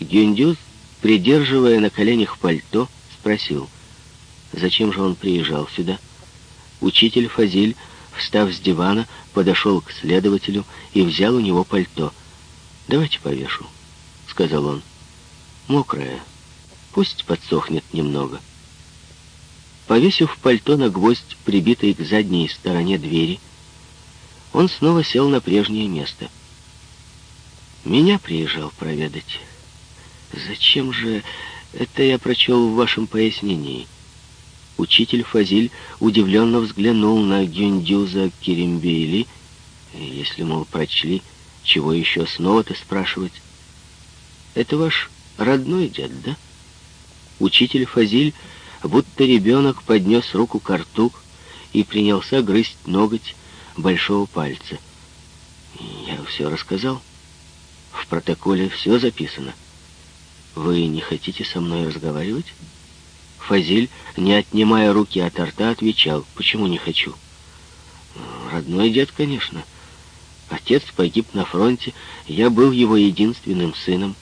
Гюндюз, придерживая на коленях пальто, спросил, зачем же он приезжал сюда. Учитель Фазиль, встав с дивана, подошел к следователю и взял у него пальто. «Давайте повешу», — сказал он. «Мокрое. Пусть подсохнет немного». Повесив пальто на гвоздь, прибитый к задней стороне двери, он снова сел на прежнее место. Меня приезжал проведать. Зачем же это я прочел в вашем пояснении? Учитель Фазиль удивленно взглянул на Гюндюза Керембейли. Если, мол, прочли, чего еще снова-то спрашивать? Это ваш родной дед, да? Учитель Фазиль, будто ребенок, поднес руку к рту и принялся грызть ноготь большого пальца. Я все рассказал. В протоколе все записано. Вы не хотите со мной разговаривать? Фазиль, не отнимая руки от рта, отвечал, почему не хочу? Родной дед, конечно. Отец погиб на фронте, я был его единственным сыном.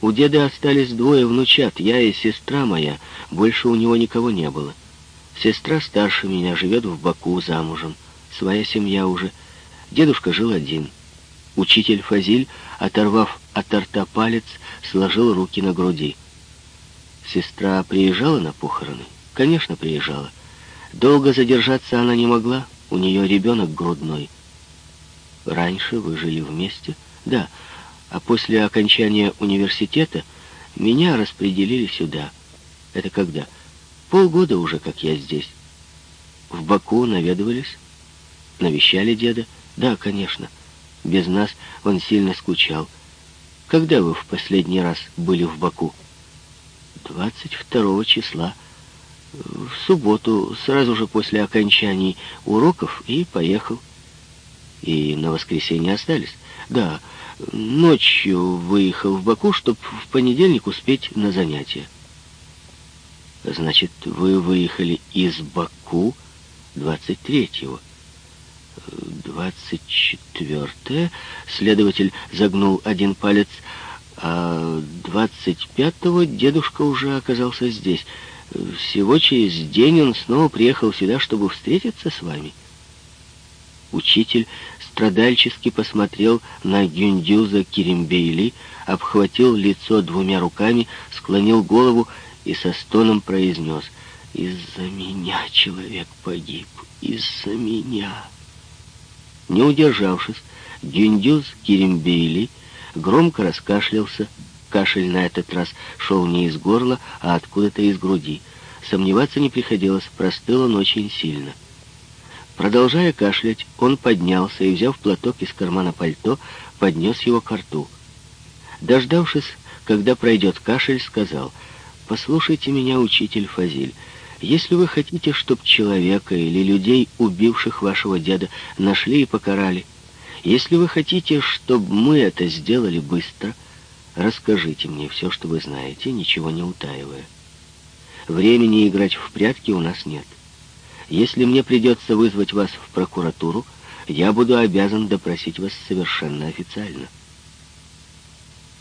У деда остались двое внучат, я и сестра моя, больше у него никого не было. Сестра старше меня, живет в Баку замужем, своя семья уже. Дедушка жил один. Учитель Фазиль, оторвав от рта палец, сложил руки на груди. Сестра приезжала на похороны? Конечно, приезжала. Долго задержаться она не могла, у нее ребенок грудной. Раньше вы жили вместе? Да, а после окончания университета меня распределили сюда. Это когда? Полгода уже, как я здесь. В Баку наведывались? Навещали деда? Да, конечно. Без нас он сильно скучал. Когда вы в последний раз были в Баку? 22 числа. В субботу, сразу же после окончаний уроков, и поехал. И на воскресенье остались? Да, ночью выехал в Баку, чтобы в понедельник успеть на занятия. Значит, вы выехали из Баку 23-го. 24-е, следователь загнул один палец, а 25-го дедушка уже оказался здесь. Всего через день он снова приехал сюда, чтобы встретиться с вами. Учитель страдальчески посмотрел на Гюндюза Киримбейли, обхватил лицо двумя руками, склонил голову и со стоном произнес «Из-за меня человек погиб, из-за меня». Не удержавшись, Гюндюз Киримбейли громко раскашлялся. Кашель на этот раз шел не из горла, а откуда-то из груди. Сомневаться не приходилось, простыл он очень сильно. Продолжая кашлять, он поднялся и, взяв платок из кармана пальто, поднес его к рту. Дождавшись, когда пройдет кашель, сказал, «Послушайте меня, учитель Фазиль, если вы хотите, чтобы человека или людей, убивших вашего деда, нашли и покарали, если вы хотите, чтобы мы это сделали быстро, расскажите мне все, что вы знаете, ничего не утаивая. Времени играть в прятки у нас нет. Если мне придется вызвать вас в прокуратуру, я буду обязан допросить вас совершенно официально.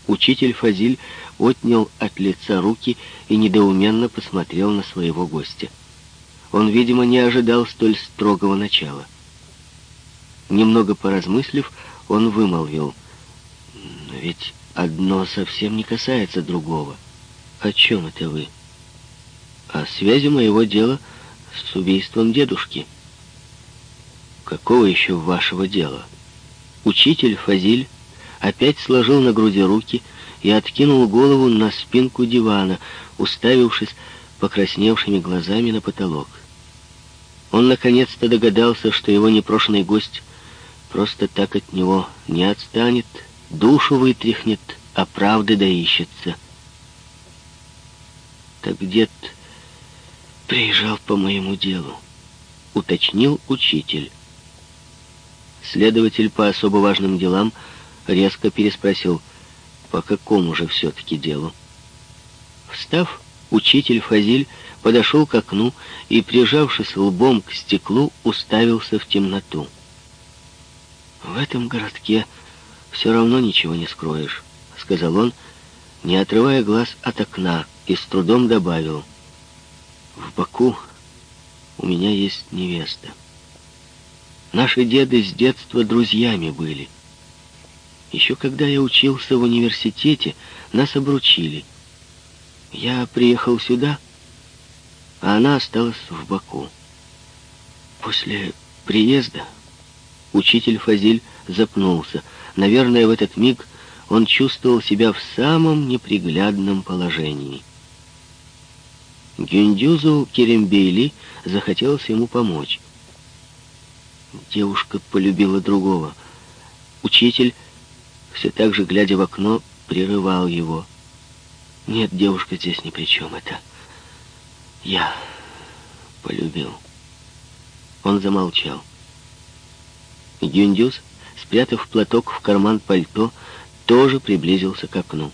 Учитель Фазиль отнял от лица руки и недоуменно посмотрел на своего гостя. Он, видимо, не ожидал столь строгого начала. Немного поразмыслив, он вымолвил, «Но ведь одно совсем не касается другого. О чем это вы?» «О связи моего дела с убийством дедушки». «Какого еще вашего дела?» Учитель Фазиль опять сложил на груди руки и откинул голову на спинку дивана, уставившись покрасневшими глазами на потолок. Он наконец-то догадался, что его непрошенный гость просто так от него не отстанет, душу вытряхнет, а правды доищется. Так дед приезжал по моему делу, уточнил учитель. Следователь по особо важным делам — резко переспросил, по какому же все-таки делу? Встав, учитель Фазиль подошел к окну и, прижавшись лбом к стеклу, уставился в темноту. «В этом городке все равно ничего не скроешь», — сказал он, не отрывая глаз от окна, и с трудом добавил. В Баку у меня есть невеста. Наши деды с детства друзьями были. Еще когда я учился в университете, нас обручили. Я приехал сюда, а она осталась в Баку. После приезда учитель Фазиль запнулся. Наверное, в этот миг он чувствовал себя в самом неприглядном положении. Гюндюзу Керембейли захотелось ему помочь. Девушка полюбила другого. Учитель, все так же глядя в окно, прерывал его. Нет, девушка здесь ни при чем. Это я полюбил. Он замолчал. Гюндюз, спрятав платок в карман пальто, тоже приблизился к окну.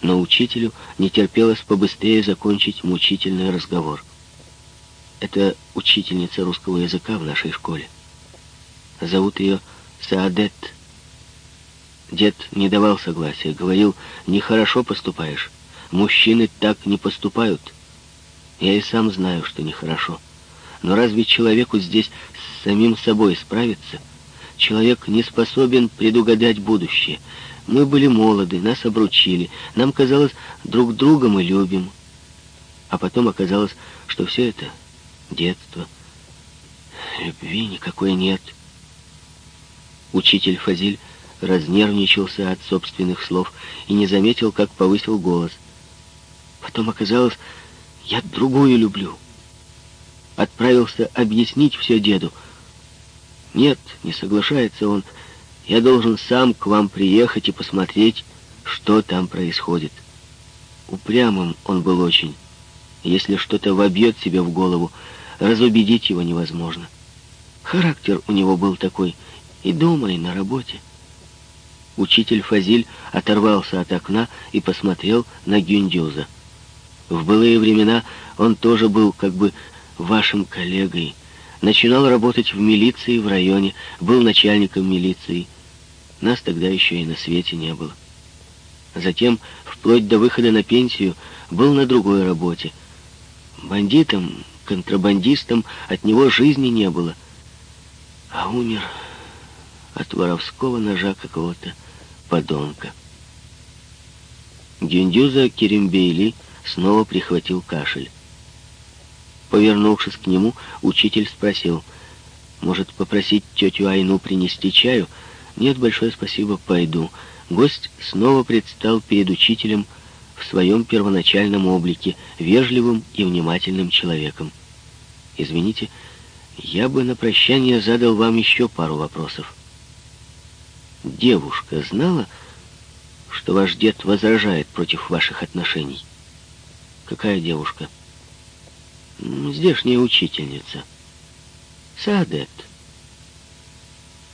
Но учителю не терпелось побыстрее закончить мучительный разговор. Это учительница русского языка в нашей школе. Зовут ее Саадет. Дед не давал согласия, говорил, нехорошо поступаешь. Мужчины так не поступают. Я и сам знаю, что нехорошо. Но разве человеку здесь с самим собой справиться? Человек не способен предугадать будущее. Мы были молоды, нас обручили. Нам казалось, друг друга мы любим. А потом оказалось, что все это детство. Любви никакой нет. Учитель Фазиль разнервничался от собственных слов и не заметил, как повысил голос. Потом оказалось, я другую люблю. Отправился объяснить все деду. Нет, не соглашается он. Я должен сам к вам приехать и посмотреть, что там происходит. Упрямым он был очень. Если что-то вобьет себе в голову, разубедить его невозможно. Характер у него был такой и дома, и на работе. Учитель Фазиль оторвался от окна и посмотрел на Гюндюза. В былые времена он тоже был как бы вашим коллегой. Начинал работать в милиции в районе, был начальником милиции. Нас тогда еще и на свете не было. Затем, вплоть до выхода на пенсию, был на другой работе. Бандитом, контрабандистом от него жизни не было. А умер от воровского ножа какого-то подонка. Гюндюза Керембейли снова прихватил кашель. Повернувшись к нему, учитель спросил, «Может, попросить тетю Айну принести чаю?» «Нет, большое спасибо, пойду». Гость снова предстал перед учителем в своем первоначальном облике, вежливым и внимательным человеком. «Извините, я бы на прощание задал вам еще пару вопросов». «Девушка знала, что ваш дед возражает против ваших отношений?» Какая девушка? Здешняя учительница. Садет.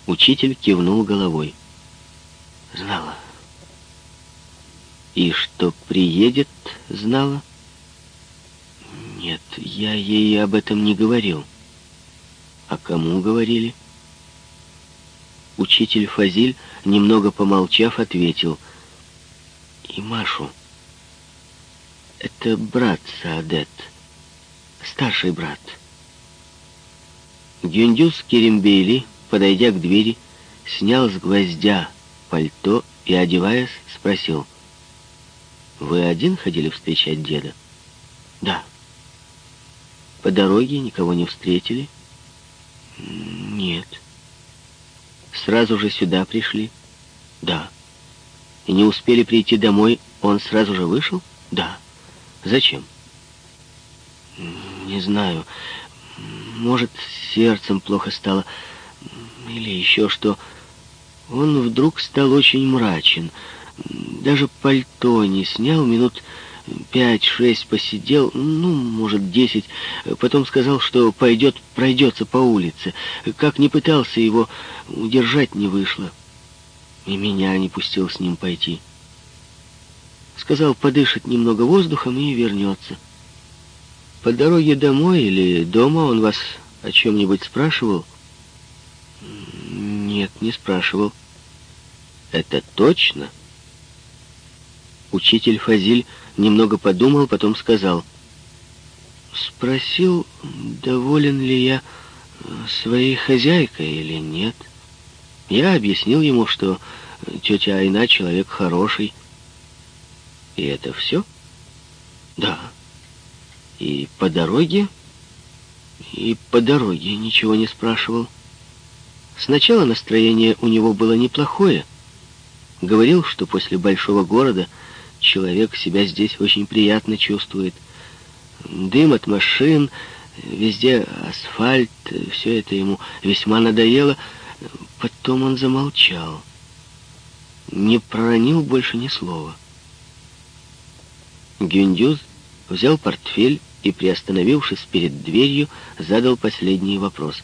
Учитель кивнул головой. Знала. И что приедет, знала? Нет, я ей об этом не говорил. А кому говорили? Учитель Фазиль, немного помолчав, ответил. И Машу. Это брат Саадет. Старший брат. Гюндюс Керембейли, подойдя к двери, снял с гвоздя пальто и, одеваясь, спросил. «Вы один ходили встречать деда?» «Да». «По дороге никого не встретили?» «Нет». «Сразу же сюда пришли?» «Да». «И не успели прийти домой, он сразу же вышел?» «Да». Зачем? Не знаю. Может, сердцем плохо стало. Или еще что. Он вдруг стал очень мрачен. Даже пальто не снял, минут пять-шесть посидел, ну, может, десять. Потом сказал, что пойдет, пройдется по улице. Как не пытался его удержать, не вышло. И меня не пустил с ним пойти. Сказал, подышит немного воздухом и вернется. По дороге домой или дома он вас о чем-нибудь спрашивал? Нет, не спрашивал. Это точно? Учитель Фазиль немного подумал, потом сказал. Спросил, доволен ли я своей хозяйкой или нет. Я объяснил ему, что тетя Айна человек хороший. И это все? Да. И по дороге? И по дороге ничего не спрашивал. Сначала настроение у него было неплохое. Говорил, что после большого города человек себя здесь очень приятно чувствует. Дым от машин, везде асфальт, все это ему весьма надоело. Потом он замолчал. Не проронил больше ни слова. Гюндюз взял портфель и, приостановившись перед дверью, задал последний вопрос.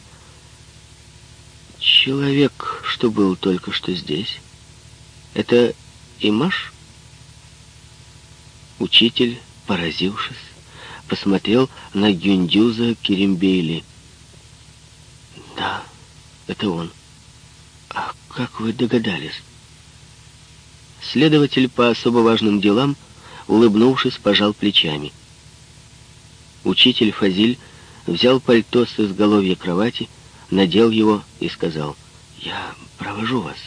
«Человек, что был только что здесь, это Имаш?» Учитель, поразившись, посмотрел на Гюндюза Керембейли. «Да, это он. А как вы догадались?» Следователь по особо важным делам, улыбнувшись, пожал плечами. Учитель Фазиль взял пальто с изголовья кровати, надел его и сказал, «Я провожу вас».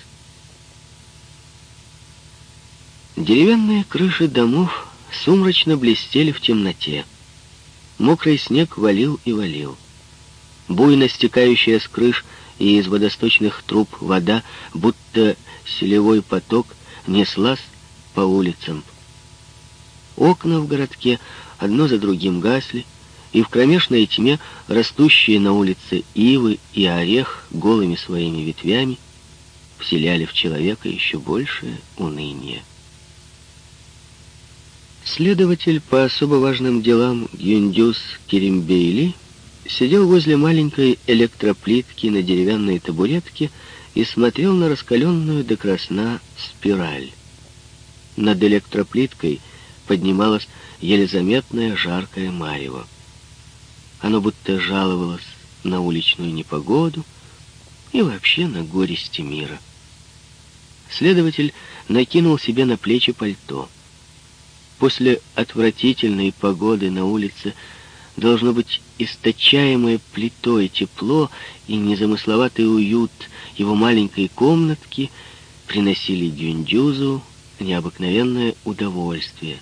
Деревянные крыши домов сумрачно блестели в темноте. Мокрый снег валил и валил. Буйно стекающая с крыш и из водосточных труб вода, будто селевой поток, неслась по улицам. Окна в городке одно за другим гасли, и в кромешной тьме растущие на улице ивы и орех голыми своими ветвями вселяли в человека еще большее уныние. Следователь по особо важным делам Юндюс Керимбейли сидел возле маленькой электроплитки на деревянной табуретке и смотрел на раскаленную до красна спираль. Над электроплиткой поднималось еле заметное жаркое марево. Оно будто жаловалось на уличную непогоду и вообще на горести мира. Следователь накинул себе на плечи пальто. После отвратительной погоды на улице должно быть источаемое плитой тепло и незамысловатый уют его маленькой комнатки приносили Гюндюзу необыкновенное удовольствие.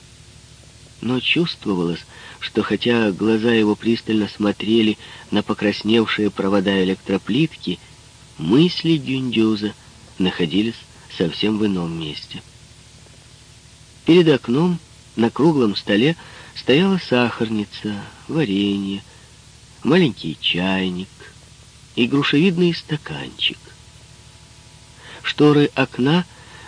Но чувствовалось, что хотя глаза его пристально смотрели на покрасневшие провода электроплитки, мысли Гюндюза находились совсем в ином месте. Перед окном на круглом столе стояла сахарница, варенье, маленький чайник и грушевидный стаканчик. Шторы окна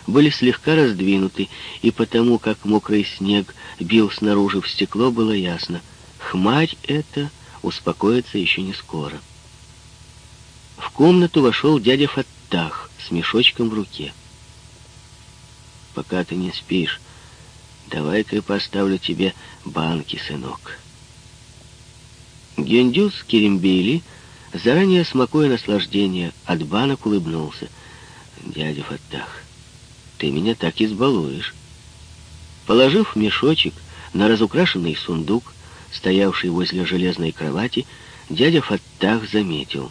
были слегка раздвинуты, и потому, как мокрый снег бил снаружи в стекло, было ясно. Хмарь эта успокоится еще не скоро. В комнату вошел дядя Фаттах с мешочком в руке. «Пока ты не спишь, давай-ка я поставлю тебе банки, сынок». Гендюс Керембейли, заранее смакуя наслаждение, от банок улыбнулся. «Дядя Фаттах, ты меня так избалуешь». Положив мешочек на разукрашенный сундук, стоявший возле железной кровати, дядя Фаттах заметил.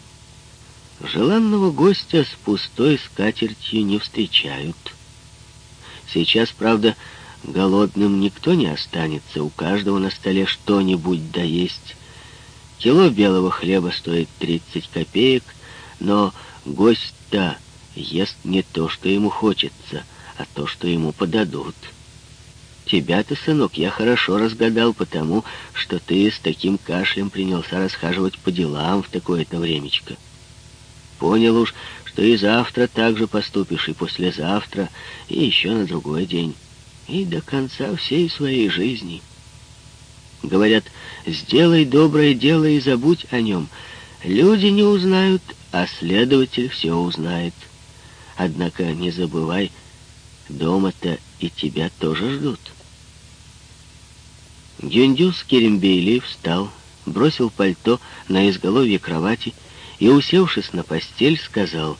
Желанного гостя с пустой скатертью не встречают. Сейчас, правда, голодным никто не останется, у каждого на столе что-нибудь да есть. Кило белого хлеба стоит 30 копеек, но гость-то ест не то, что ему хочется — а то, что ему подадут. Тебя-то, сынок, я хорошо разгадал, потому что ты с таким кашлем принялся расхаживать по делам в такое-то времечко. Понял уж, что и завтра так же поступишь, и послезавтра, и еще на другой день, и до конца всей своей жизни. Говорят, сделай доброе дело и забудь о нем. Люди не узнают, а следователь все узнает. Однако не забывай, Дома-то и тебя тоже ждут. Гюндюс Керембейли встал, бросил пальто на изголовье кровати и, усевшись на постель, сказал,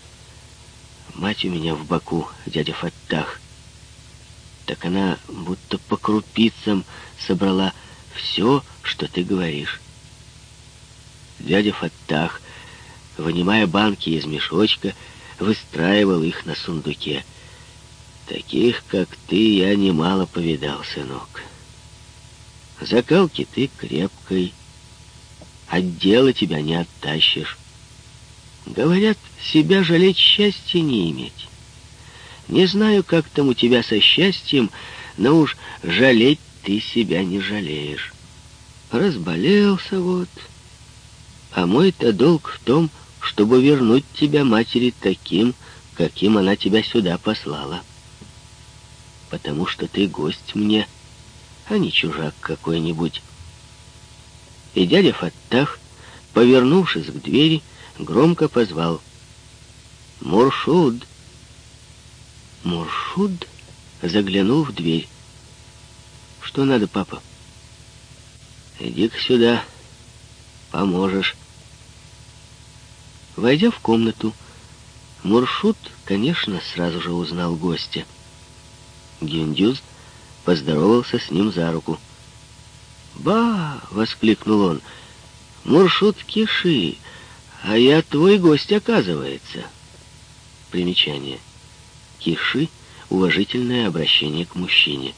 «Мать у меня в боку, дядя Фаттах. Так она будто по крупицам собрала все, что ты говоришь. Дядя Фаттах, вынимая банки из мешочка, выстраивал их на сундуке. Таких, как ты, я немало повидал, сынок. Закалки ты крепкой, от дела тебя не оттащишь. Говорят, себя жалеть счастья не иметь. Не знаю, как там у тебя со счастьем, но уж жалеть ты себя не жалеешь. Разболелся вот. А мой-то долг в том, чтобы вернуть тебя матери таким, каким она тебя сюда послала. Потому что ты гость мне, а не чужак какой-нибудь. И дядя Фаттах, повернувшись к двери, громко позвал «Муршуд!» Муршуд заглянул в дверь. «Что надо, папа?» «Иди-ка сюда, поможешь». Войдя в комнату, Муршут, конечно, сразу же узнал гостя. Гюндюз поздоровался с ним за руку. «Ба!» — воскликнул он. «Муршут Киши, а я твой гость, оказывается». Примечание. Киши — уважительное обращение к мужчине.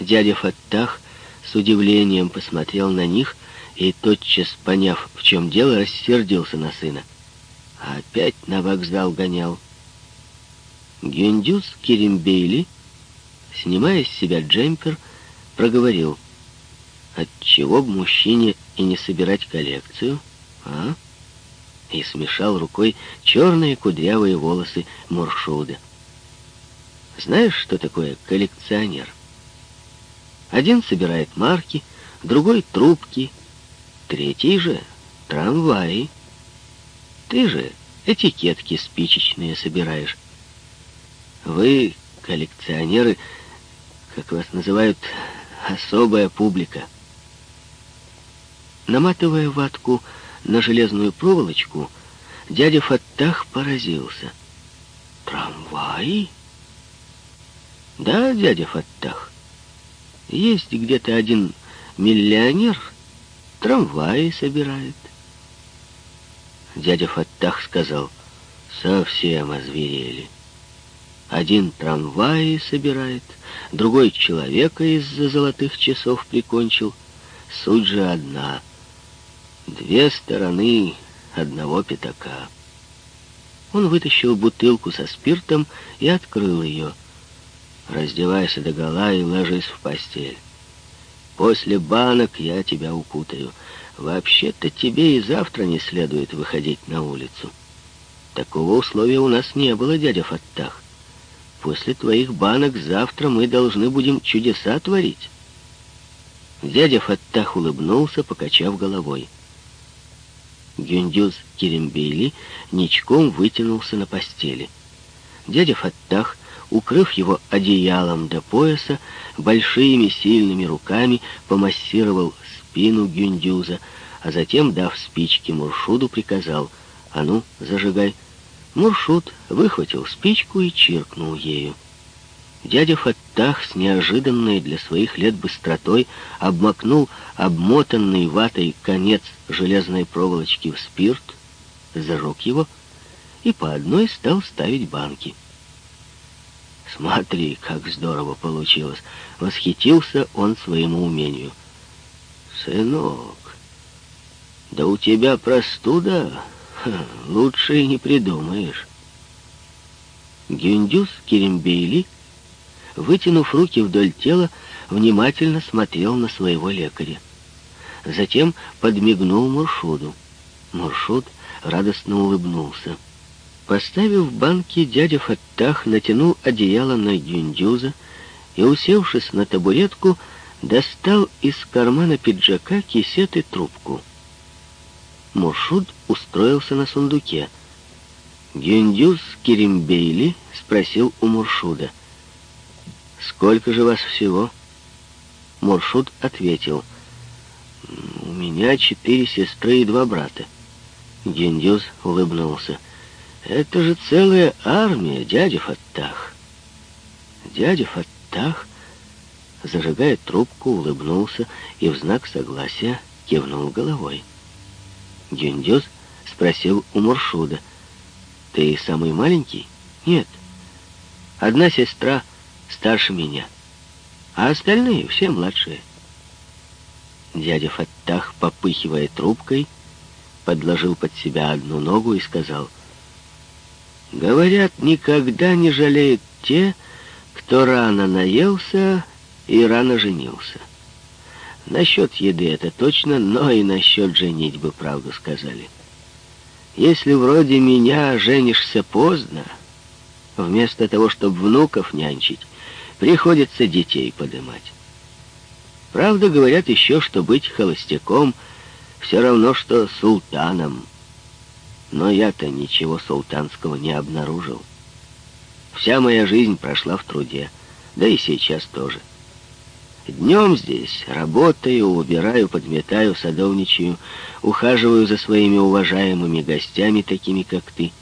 Дядя Фаттах с удивлением посмотрел на них и, тотчас поняв, в чем дело, рассердился на сына. Опять на вокзал гонял. Гюндюс Керимбейли, снимая с себя джемпер, проговорил. Отчего б мужчине и не собирать коллекцию, а? И смешал рукой черные кудрявые волосы Муршуда. Знаешь, что такое коллекционер? Один собирает марки, другой — трубки, третий же — трамваи. Ты же этикетки спичечные собираешь. Вы, коллекционеры, как вас называют, особая публика. Наматывая ватку на железную проволочку, дядя Фаттах поразился. «Трамваи?» «Да, дядя Фаттах. Есть где-то один миллионер, трамваи собирает». Дядя Фаттах сказал, «Совсем озверели». Один трамваи собирает, другой человека из-за золотых часов прикончил. Суть же одна. Две стороны одного пятака. Он вытащил бутылку со спиртом и открыл ее. Раздевайся до гола и ложись в постель. После банок я тебя укутаю. Вообще-то тебе и завтра не следует выходить на улицу. Такого условия у нас не было, дядя Фаттах. После твоих банок завтра мы должны будем чудеса творить. Дядя Фаттах улыбнулся, покачав головой. Гюндюз Керембейли ничком вытянулся на постели. Дядя Фаттах, укрыв его одеялом до пояса, большими сильными руками помассировал спину Гюндюза, а затем, дав спички Муршуду, приказал «А ну, зажигай!» Муршут выхватил спичку и чиркнул ею. Дядя Фаттах с неожиданной для своих лет быстротой обмакнул обмотанный ватой конец железной проволочки в спирт, зажег его и по одной стал ставить банки. «Смотри, как здорово получилось!» — восхитился он своему умению. «Сынок, да у тебя простуда!» лучше и не придумаешь. Гюндюс Керембейли, вытянув руки вдоль тела, внимательно смотрел на своего лекаря. Затем подмигнул Муршуду. Муршуд радостно улыбнулся. Поставив банки, дядя Фаттах натянул одеяло на Гюндюза и, усевшись на табуретку, достал из кармана пиджака кисет и трубку. Муршуд устроился на сундуке. Гюндюз Керимбейли спросил у Муршуда. «Сколько же вас всего?» Муршуд ответил. «У меня четыре сестры и два брата». Гюндюз улыбнулся. «Это же целая армия, дядя Фаттах». Дядя Фаттах, зажигая трубку, улыбнулся и в знак согласия кивнул головой. Гюндюз спросил у Муршуда. «Ты самый маленький?» «Нет. Одна сестра старше меня, а остальные все младшие». Дядя Фаттах, попыхивая трубкой, подложил под себя одну ногу и сказал, «Говорят, никогда не жалеют те, кто рано наелся и рано женился. Насчет еды это точно, но и насчет женитьбы правду сказали. Если вроде меня женишься поздно, вместо того, чтобы внуков нянчить, приходится детей подымать. Правда, говорят еще, что быть холостяком все равно, что султаном. Но я-то ничего султанского не обнаружил. Вся моя жизнь прошла в труде, да и сейчас тоже. Днем здесь работаю, убираю, подметаю, садовничаю, ухаживаю за своими уважаемыми гостями, такими как ты.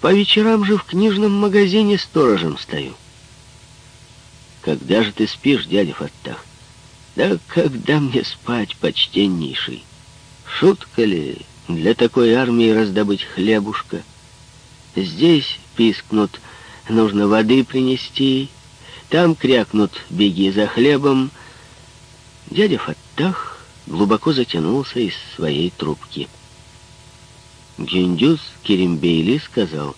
По вечерам же в книжном магазине сторожем стою. Когда же ты спишь, дядя Фаттах? Да когда мне спать, почтеннейший? Шутка ли для такой армии раздобыть хлебушка? Здесь пискнут, нужно воды принести, там крякнут «беги за хлебом». Дядя Фаттах глубоко затянулся из своей трубки. Гюндюз Керимбейли сказал,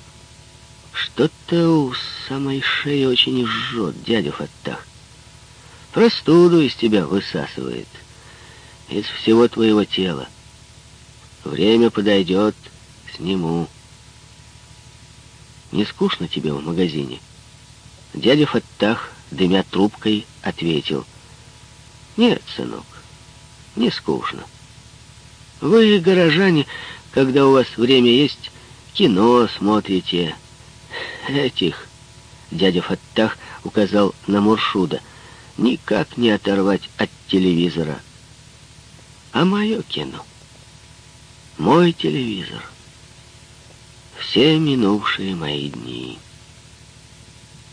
«Что-то у самой шеи очень жжет, дядя Фаттах. Простуду из тебя высасывает, из всего твоего тела. Время подойдет, сниму. Не скучно тебе в магазине?» Дядя Фаттах, дымя трубкой, ответил. «Нет, сынок, не скучно. Вы, горожане, когда у вас время есть, кино смотрите. Этих...» Дядя Фаттах указал на Муршуда. «Никак не оторвать от телевизора. А мое кино? Мой телевизор. Все минувшие мои дни»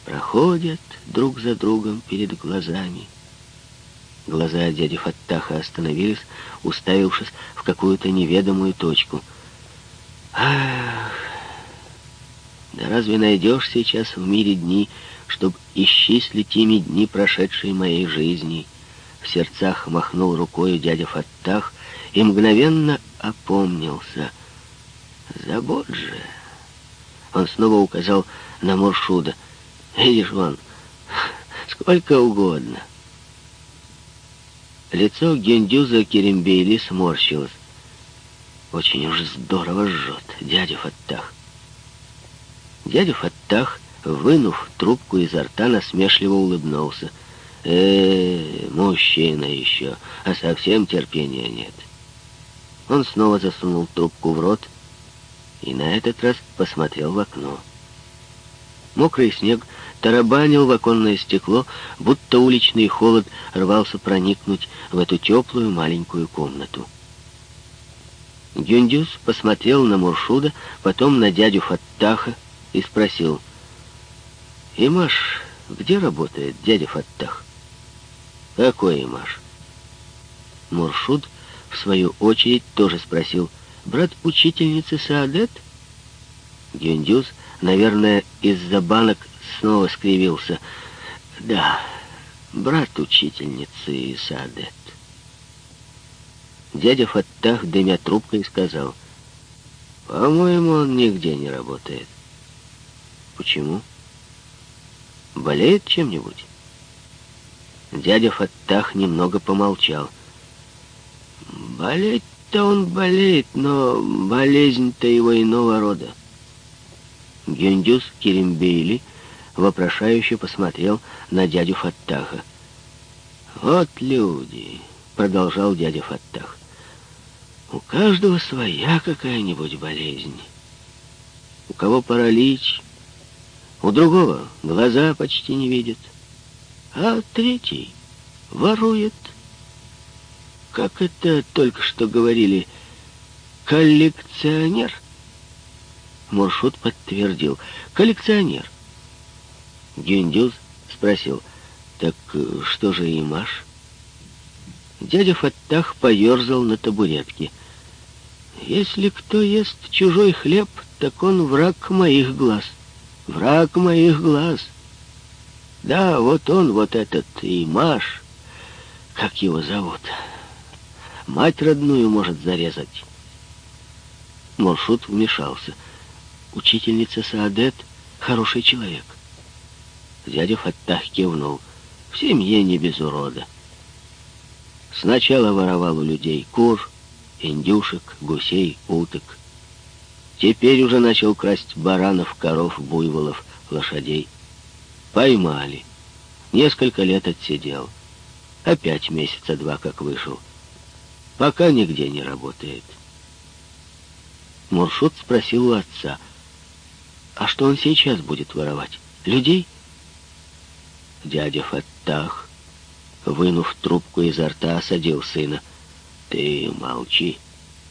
проходят друг за другом перед глазами. Глаза дяди Фаттаха остановились, уставившись в какую-то неведомую точку. Ах, да разве найдешь сейчас в мире дни, чтобы исчислить ими дни, прошедшие моей жизни? В сердцах махнул рукой дядя Фаттах и мгновенно опомнился. Забот же! Он снова указал на Муршуда — Видишь, вон, сколько угодно. Лицо Гендюза Керембейли сморщилось. Очень уж здорово жжет, дядя Фаттах. Дядя Фаттах, вынув трубку изо рта, насмешливо улыбнулся. э, мужчина еще, а совсем терпения нет. Он снова засунул трубку в рот и на этот раз посмотрел в окно. Мокрый снег тарабанил в оконное стекло, будто уличный холод рвался проникнуть в эту теплую маленькую комнату. Гюндюс посмотрел на Муршуда, потом на дядю Фаттаха и спросил, «Имаш, где работает дядя Фаттах?» «Какой Имаш?» Муршуд, в свою очередь, тоже спросил, «Брат учительницы Саадет?» Гюндюс, наверное, из-за банок снова скривился. Да, брат учительницы Исадет. Дядя Фаттах, дымя трубкой, сказал, «По-моему, он нигде не работает». «Почему? Болеет чем-нибудь?» Дядя Фаттах немного помолчал. «Болеть-то он болеет, но болезнь-то его иного рода». Гюндюс Керимбейли — вопрошающе посмотрел на дядю Фаттаха. «Вот люди», — продолжал дядя Фаттах, — «у каждого своя какая-нибудь болезнь. У кого паралич, у другого глаза почти не видят, а третий ворует. Как это только что говорили, коллекционер?» Муршут подтвердил, коллекционер. Гюндюз спросил, «Так э, что же Имаш?» Дядя Фаттах поерзал на табуретке. «Если кто ест чужой хлеб, так он враг моих глаз. Враг моих глаз. Да, вот он, вот этот Имаш, как его зовут, мать родную может зарезать». Муршут вмешался. «Учительница Саадет — хороший человек». Дядя Фаттах кивнул. «В семье не без урода». Сначала воровал у людей кур, индюшек, гусей, уток. Теперь уже начал красть баранов, коров, буйволов, лошадей. Поймали. Несколько лет отсидел. Опять месяца два как вышел. Пока нигде не работает. Муршут спросил у отца, а что он сейчас будет воровать? Людей? Дядя Фаттах вынув трубку изо рта, осадил сына. «Ты молчи.